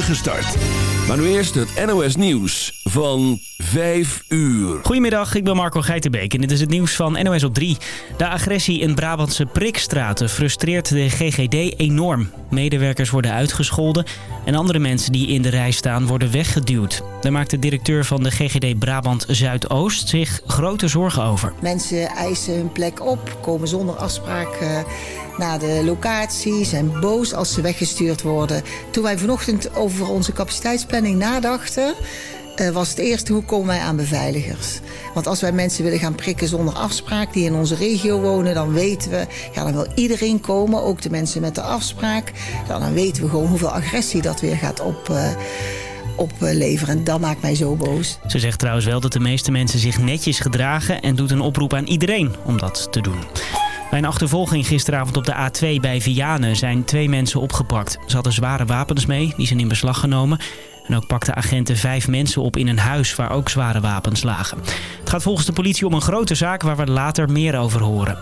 start. Maar nu eerst het NOS Nieuws van 5 uur. Goedemiddag, ik ben Marco Geitenbeek en dit is het nieuws van NOS op 3. De agressie in Brabantse prikstraten frustreert de GGD enorm. Medewerkers worden uitgescholden en andere mensen die in de rij staan worden weggeduwd. Daar maakt de directeur van de GGD Brabant Zuidoost zich grote zorgen over. Mensen eisen hun plek op, komen zonder afspraak uh, naar de locatie, zijn boos als ze weggestuurd worden. Toen wij vanochtend over onze capaciteitsplanning nadachten... Uh, was het eerste hoe komen wij aan beveiligers. Want als wij mensen willen gaan prikken zonder afspraak... die in onze regio wonen, dan weten we... ja, dan wil iedereen komen, ook de mensen met de afspraak. Dan weten we gewoon hoeveel agressie dat weer gaat op... Uh, opleveren. Dat maakt mij zo boos. Ze zegt trouwens wel dat de meeste mensen zich netjes gedragen... en doet een oproep aan iedereen om dat te doen. Bij een achtervolging gisteravond op de A2 bij Vianen zijn twee mensen opgepakt. Ze hadden zware wapens mee, die zijn in beslag genomen. En ook pakten agenten vijf mensen op in een huis waar ook zware wapens lagen. Het gaat volgens de politie om een grote zaak waar we later meer over horen.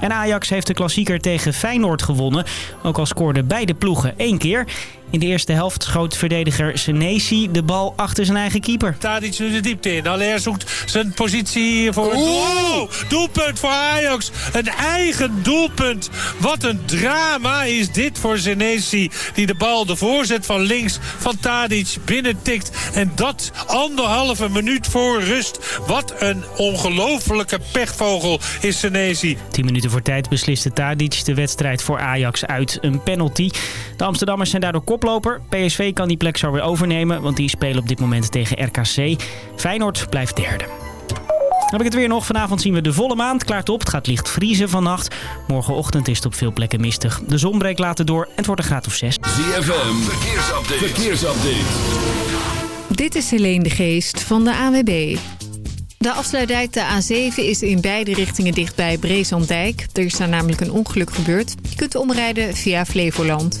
En Ajax heeft de klassieker tegen Feyenoord gewonnen. Ook al scoorden beide ploegen één keer. In de eerste helft schoot verdediger Senesi de bal achter zijn eigen keeper. Tadic nu de diepte in. Aller zoekt zijn positie voor het oh, doelpunt voor Ajax. Een eigen doelpunt. Wat een drama is dit voor Senesi. Die de bal, de voorzet van links van Tadic binnentikt. En dat anderhalve minuut voor rust. Wat een ongelofelijke pechvogel is Senesi. Tien minuten voor tijd besliste Tadic de wedstrijd voor Ajax uit een penalty. De Amsterdammers zijn daardoor koploper. PSV kan die plek zo weer overnemen, want die spelen op dit moment tegen RKC. Feyenoord blijft derde. Dan heb ik het weer nog. Vanavond zien we de volle maan. Het klaart op. Het gaat licht vriezen vannacht. Morgenochtend is het op veel plekken mistig. De zon breekt later door en het wordt een graad of 6. ZFM. Verkeersupdate. Verkeersupdate. Dit is Helene de Geest van de AWB. De afsluitdijk, de A7, is in beide richtingen dicht bij Breeslanddijk. Er is daar namelijk een ongeluk gebeurd. Je kunt omrijden via Flevoland.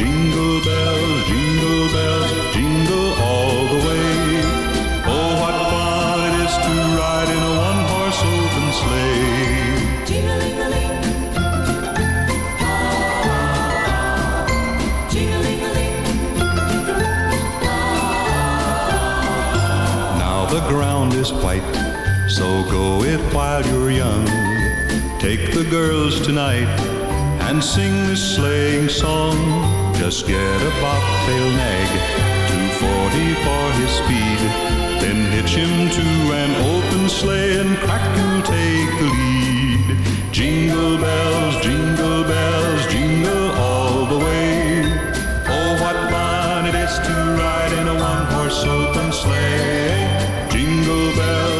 Jingle bells, jingle bells, jingle all the way. Oh, what fun it is to ride in a one-horse open sleigh. Now the ground is white, so go it while you're young. Take the girls tonight and sing this sleighing song. Just get a bobtail nag, 240 for his speed. Then hitch him to an open sleigh and crack you'll take the lead. Jingle bells, jingle bells, jingle all the way. Oh, what fun it is to ride in a one-horse open sleigh. Jingle bells,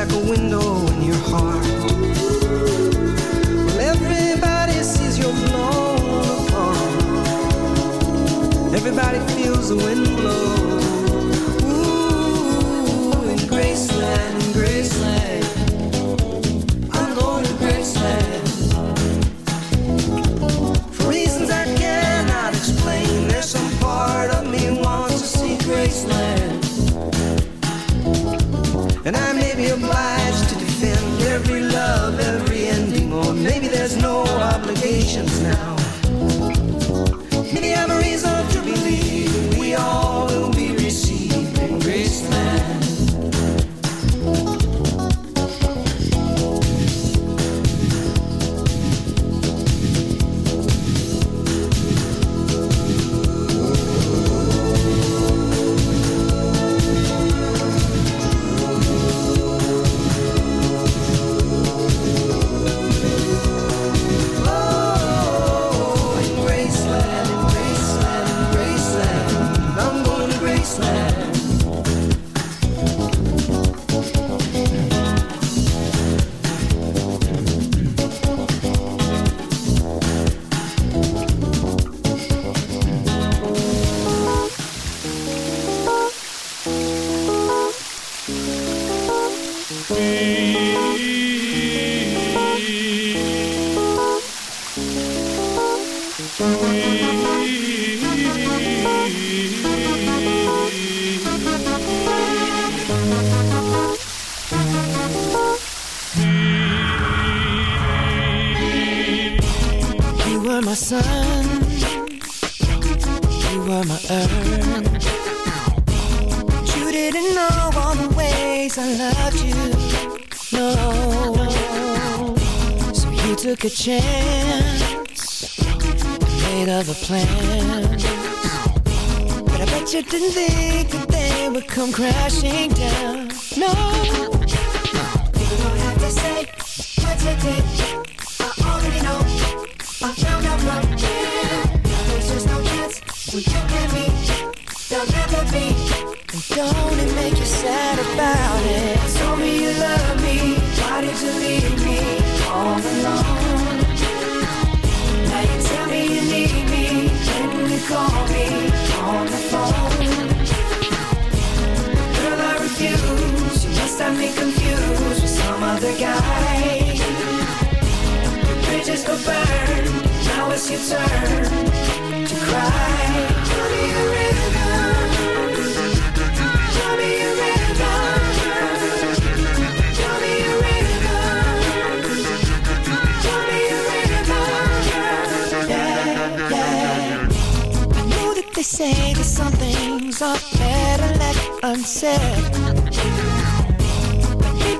Like a window in your heart. Well, everybody sees you're blown apart. Everybody feels the wind blow. And I may be obliged to defend every love, every ending, or maybe there's no obligations you my earth. You didn't know all the ways I loved you. No, so you took a chance, made other plans. But I bet you didn't think that they would come crashing down. No, you don't have to say what you did. I already know. I found out from him There's just no you me? There'll never be And don't make you sad about it? Told me you love me? Why did you leave me all alone? Now you tell me you need me. When you call me on the phone? Girl, I refuse. You must have me confused With some other guy. Bridges. Now it's your turn say that some things are better left unsaid.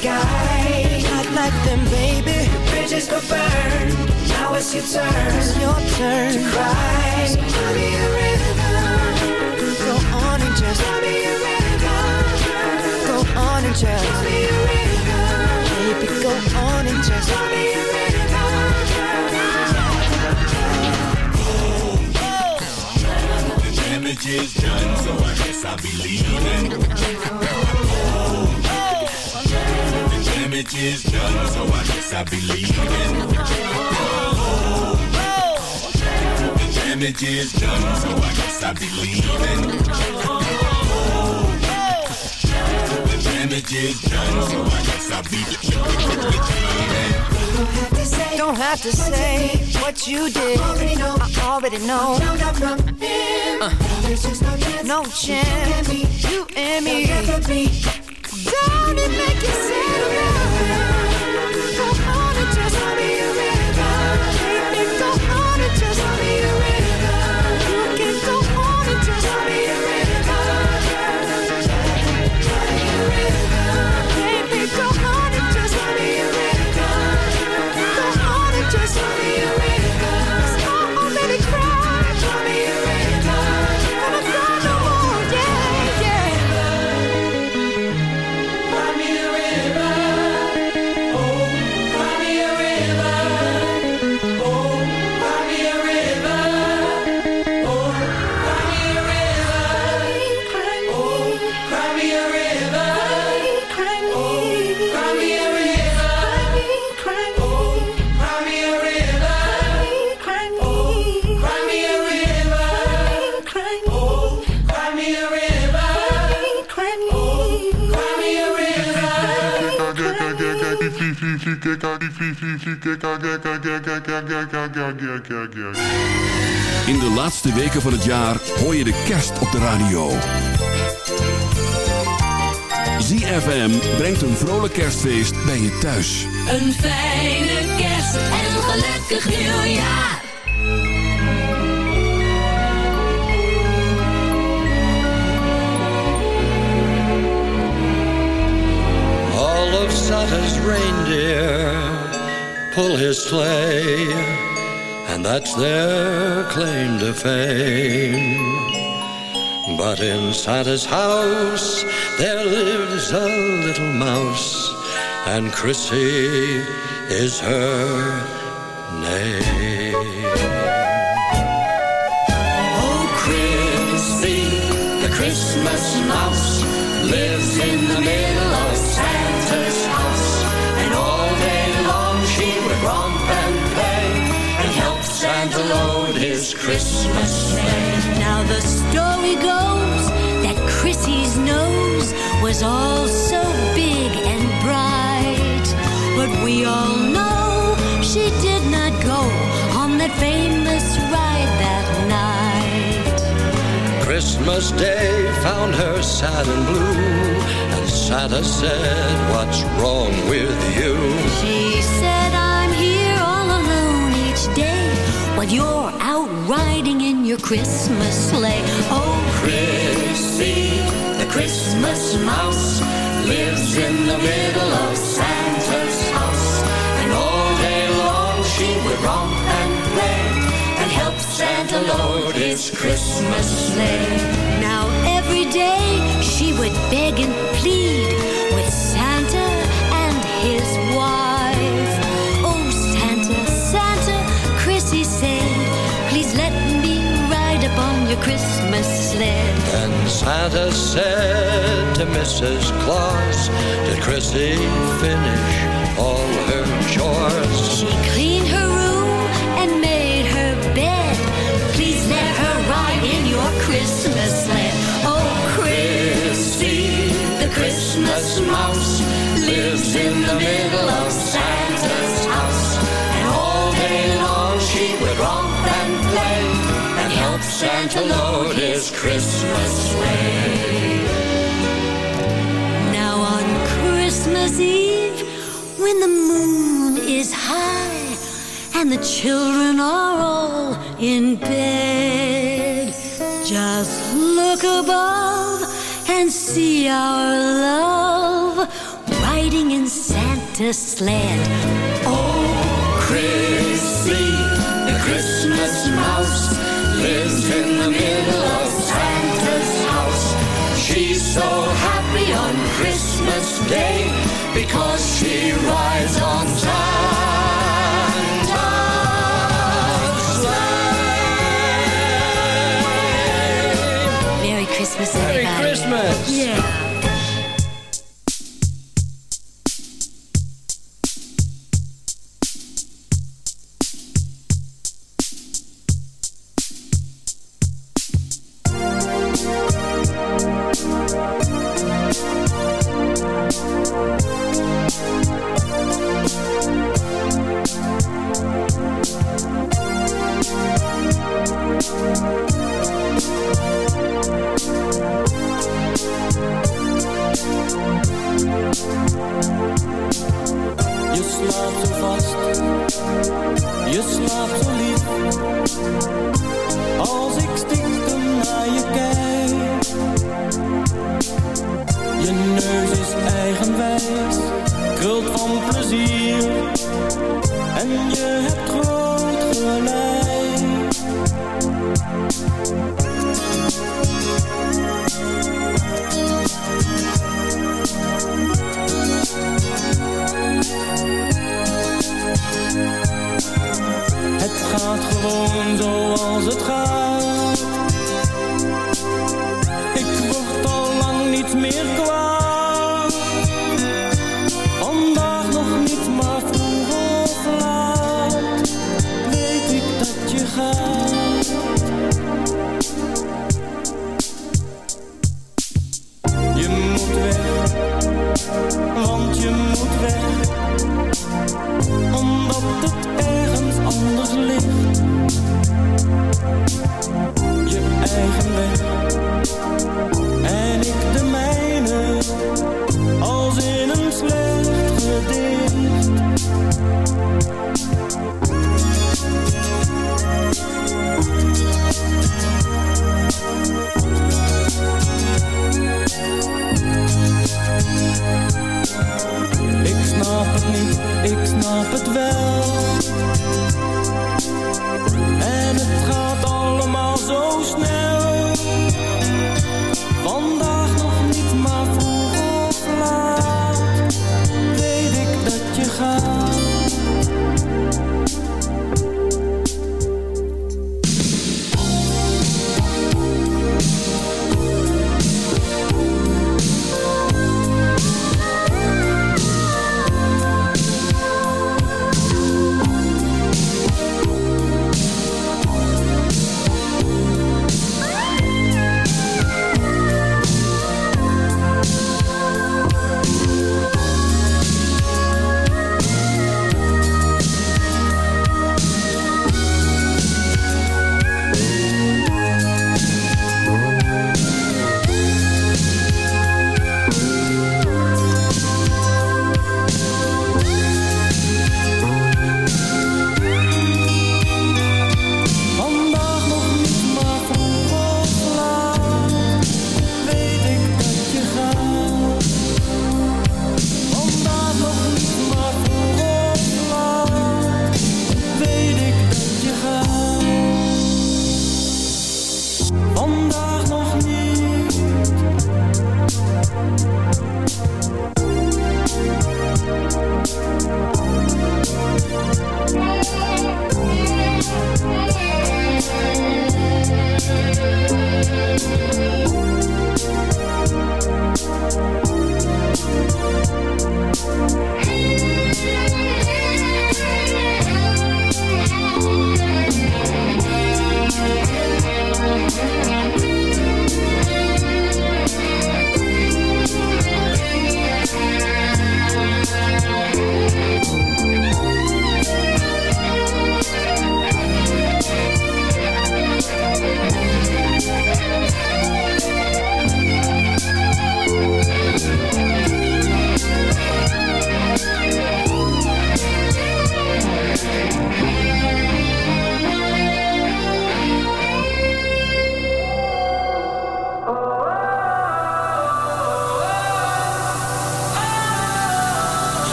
guy. Not like them, baby. The bridges go burn. Now it's your turn. It's your turn to cry. So tell me a river. Go on and just tell me a river. Go on and just tell me a river. Baby, go on and just tell me a. The damage is done, so I guess I'll be leaving damage is done, so I guess I believe in. The damage is done, so I guess I believe in. The damage is done, so I guess I believe in. Don't have to say what you did. I already know. Uh, no chance. You and me, You and me. Don't make you sad In de laatste weken van het jaar hoor je de kerst op de radio. ZFM brengt een vrolijk kerstfeest bij je thuis. Een fijne kerst en een gelukkig nieuwjaar. All of Santa's reindeer pull his sleigh, and that's their claim to fame. But in Santa's house there lives a little mouse, and Chrissy is her name. Oh, Chrissy, the Christmas mouse, lives in the middle his Christmas sleigh. Now the story goes that Chrissy's nose was all so big and bright, but we all know she did not go on that famous ride that night. Christmas Day found her sad and blue, and Santa said, What's wrong with you? She said, you're out riding in your Christmas sleigh. Oh, Chrissy, the Christmas mouse, lives in the middle of Santa's house. And all day long she would romp and play and help Santa load his Christmas sleigh. Now every day she would beg and plead Christmas sled. And Santa said to Mrs. Claus, Did Chrissy finish all her chores? She cleaned her room and made her bed. Please let her ride in your Christmas sled. Oh, Chrissy, the Christmas mouse, lives in the middle of Santa's house. And all day long she would romp up Santa load his Christmas sleigh. Now on Christmas Eve, when the moon is high and the children are all in bed, just look above and see our love riding in Santa's sled. Oh, Chrissy, the Christmas so happy on Christmas Day because she rides on time.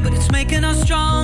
but it's making us strong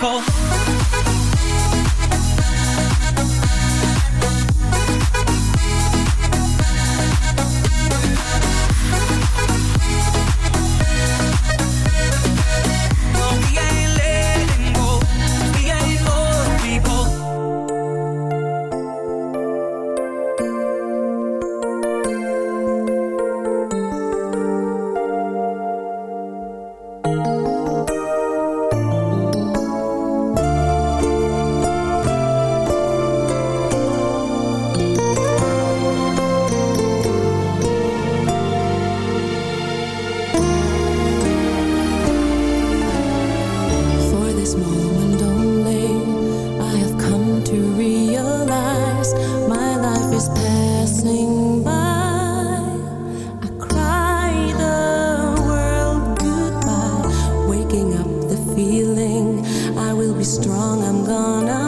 miracle. be strong, I'm gonna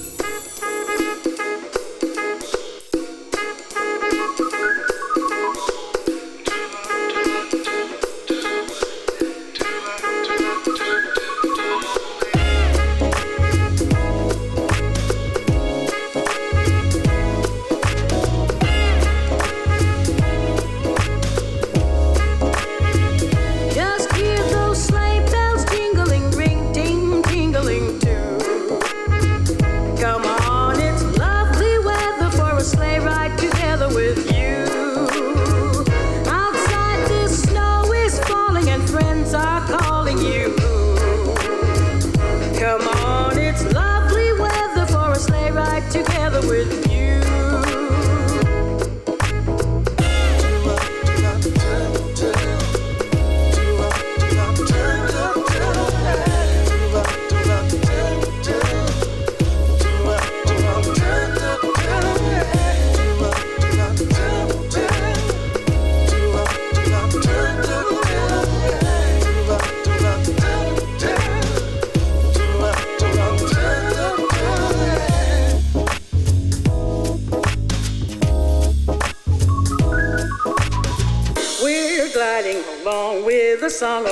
Song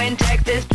and take this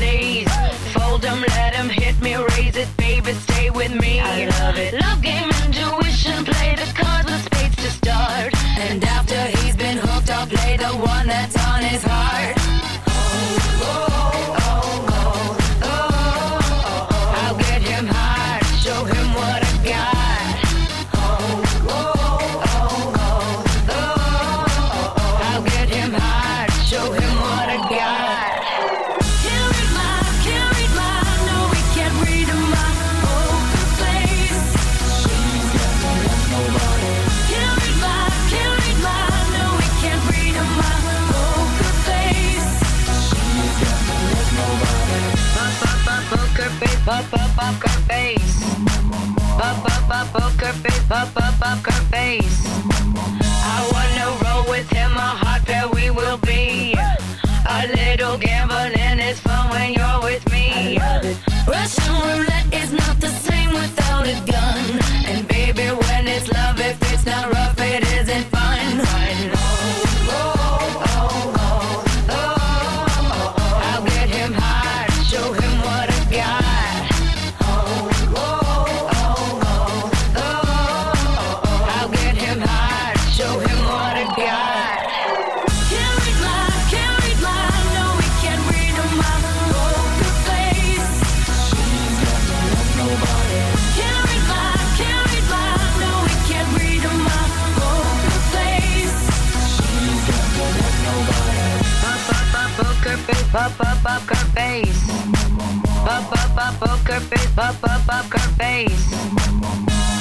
her face, pop, pop, pop her face.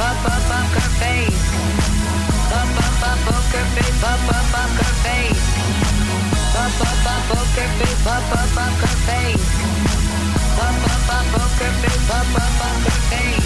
up, up, up her face. Up, up, up, poker face. Up, up, up poker face. Up, up, up, up face. Up, up, up her face. Up, up, up, up face.